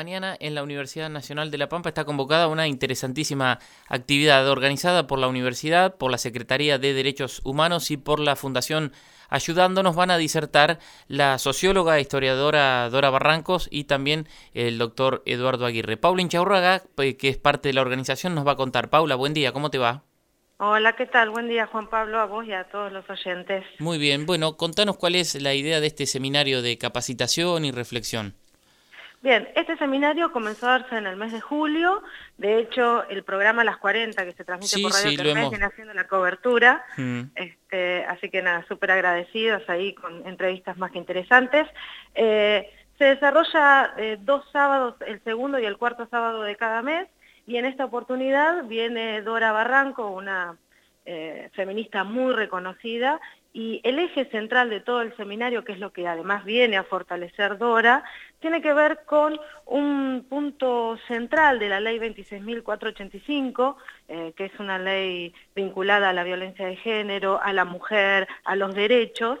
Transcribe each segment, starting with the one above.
Mañana en la Universidad Nacional de La Pampa está convocada una interesantísima actividad organizada por la universidad, por la Secretaría de Derechos Humanos y por la Fundación Ayudándonos. Van a disertar la socióloga e historiadora Dora Barrancos y también el doctor Eduardo Aguirre. Paula Inchaurraga, que es parte de la organización, nos va a contar. Paula, buen día, ¿cómo te va? Hola, ¿qué tal? Buen día, Juan Pablo, a vos y a todos los oyentes. Muy bien, bueno, contanos cuál es la idea de este seminario de capacitación y reflexión. Bien, este seminario comenzó a darse en el mes de julio, de hecho el programa Las 40 que se transmite por Radio sí, viene haciendo la cobertura, mm. este, así que nada, súper agradecidos ahí con entrevistas más que interesantes. Eh, se desarrolla eh, dos sábados, el segundo y el cuarto sábado de cada mes, y en esta oportunidad viene Dora Barranco, una eh, feminista muy reconocida, y el eje central de todo el seminario, que es lo que además viene a fortalecer Dora, tiene que ver con un punto central de la ley 26.485, eh, que es una ley vinculada a la violencia de género, a la mujer, a los derechos,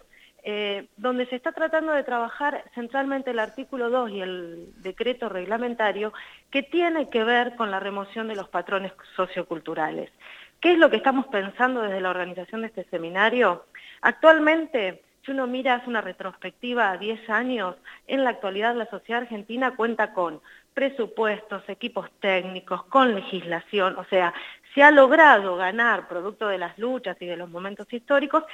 eh, donde se está tratando de trabajar centralmente el artículo 2 y el decreto reglamentario que tiene que ver con la remoción de los patrones socioculturales. ¿Qué es lo que estamos pensando desde la organización de este seminario? Actualmente, si uno mira, hace una retrospectiva a 10 años, en la actualidad la sociedad argentina cuenta con presupuestos, equipos técnicos, con legislación, o sea, se ha logrado ganar, producto de las luchas y de los momentos históricos,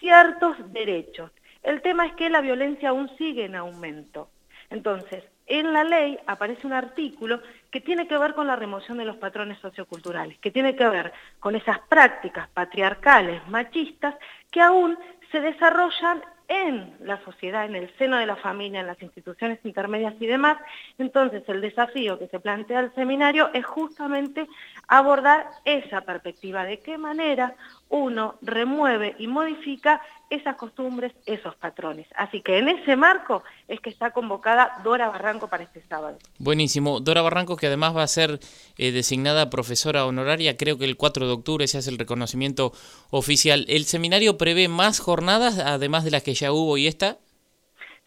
ciertos derechos. El tema es que la violencia aún sigue en aumento. Entonces, en la ley aparece un artículo que tiene que ver con la remoción de los patrones socioculturales, que tiene que ver con esas prácticas patriarcales, machistas, que aún se desarrollan en la sociedad, en el seno de la familia, en las instituciones intermedias y demás. Entonces, el desafío que se plantea el seminario es justamente abordar esa perspectiva, de qué manera uno remueve y modifica esas costumbres, esos patrones. Así que en ese marco es que está convocada Dora Barranco para este sábado. Buenísimo. Dora Barranco, que además va a ser eh, designada profesora honoraria, creo que el 4 de octubre se hace el reconocimiento oficial. ¿El seminario prevé más jornadas, además de las que ya hubo y esta?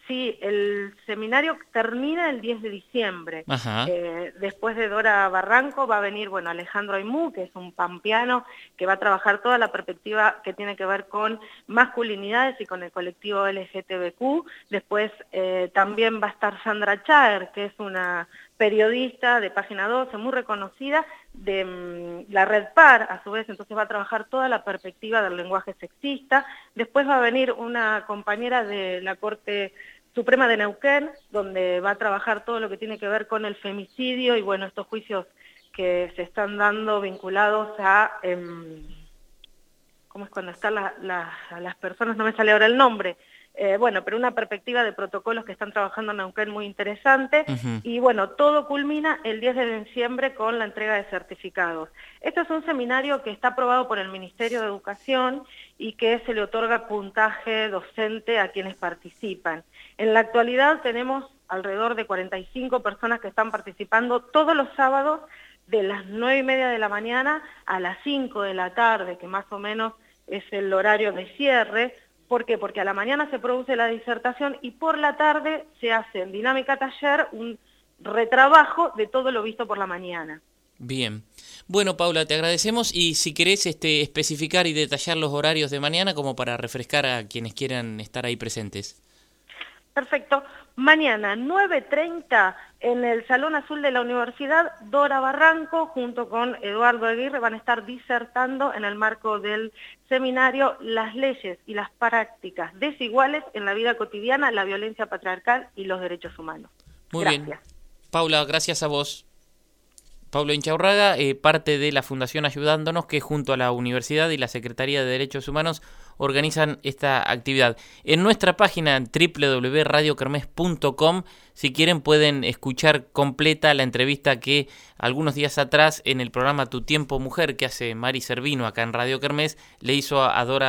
Sí, el seminario termina el 10 de diciembre. Eh, después de Dora Barranco va a venir, bueno, Alejandro Aymú, que es un pampeano que va a trabajar toda la perspectiva que tiene que ver con masculinidades y con el colectivo LGTBQ. Después eh, también va a estar Sandra Chaer, que es una periodista de Página 12, muy reconocida, de mm, la Red Par, a su vez, entonces va a trabajar toda la perspectiva del lenguaje sexista. Después va a venir una compañera de la Corte Suprema de Neuquén, donde va a trabajar todo lo que tiene que ver con el femicidio y bueno, estos juicios que se están dando vinculados a, em, ¿cómo es cuando están las personas? No me sale ahora el nombre, eh, bueno, pero una perspectiva de protocolos que están trabajando en Neuquén muy interesante. Y bueno, todo culmina el 10 de diciembre con la entrega de certificados. Esto es un seminario que está aprobado por el Ministerio de Educación y que se le otorga puntaje docente a quienes participan. En la actualidad tenemos alrededor de 45 personas que están participando todos los sábados de las 9 y media de la mañana a las 5 de la tarde, que más o menos es el horario de cierre, ¿Por qué? Porque a la mañana se produce la disertación y por la tarde se hace en dinámica taller un retrabajo de todo lo visto por la mañana. Bien. Bueno, Paula, te agradecemos y si querés este, especificar y detallar los horarios de mañana como para refrescar a quienes quieran estar ahí presentes. Perfecto. Mañana, 9.30, en el Salón Azul de la Universidad, Dora Barranco, junto con Eduardo Aguirre, van a estar disertando en el marco del seminario Las leyes y las prácticas desiguales en la vida cotidiana, la violencia patriarcal y los derechos humanos. Muy bien. Paula, gracias a vos. Pablo Inchaurraga, eh, parte de la Fundación Ayudándonos, que junto a la Universidad y la Secretaría de Derechos Humanos organizan esta actividad. En nuestra página www.radiokermes.com, si quieren pueden escuchar completa la entrevista que algunos días atrás en el programa Tu Tiempo Mujer que hace Mari Servino acá en Radio Kermés le hizo a Dora